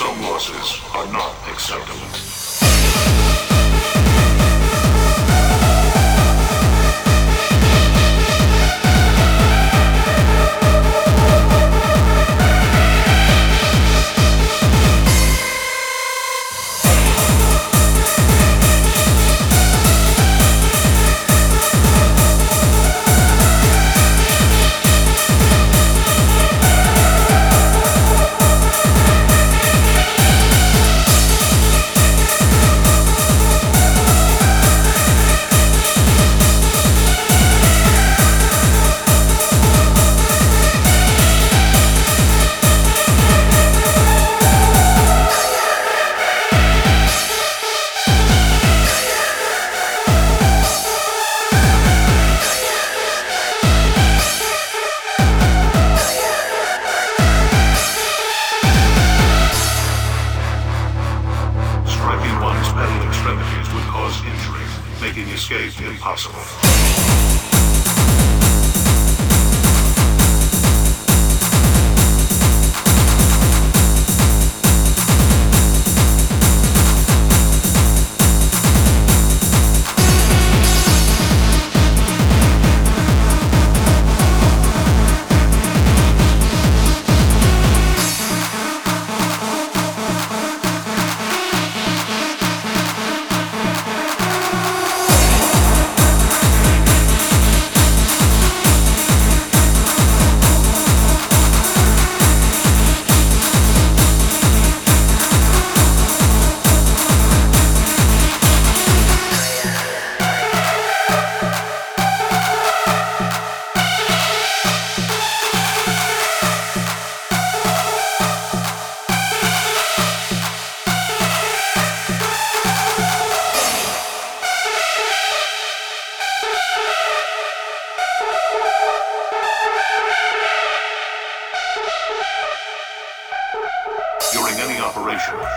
Some losses are not acceptable. Escape impossible.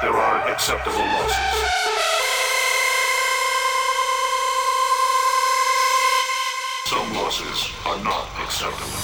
There are acceptable losses. Some losses are not acceptable.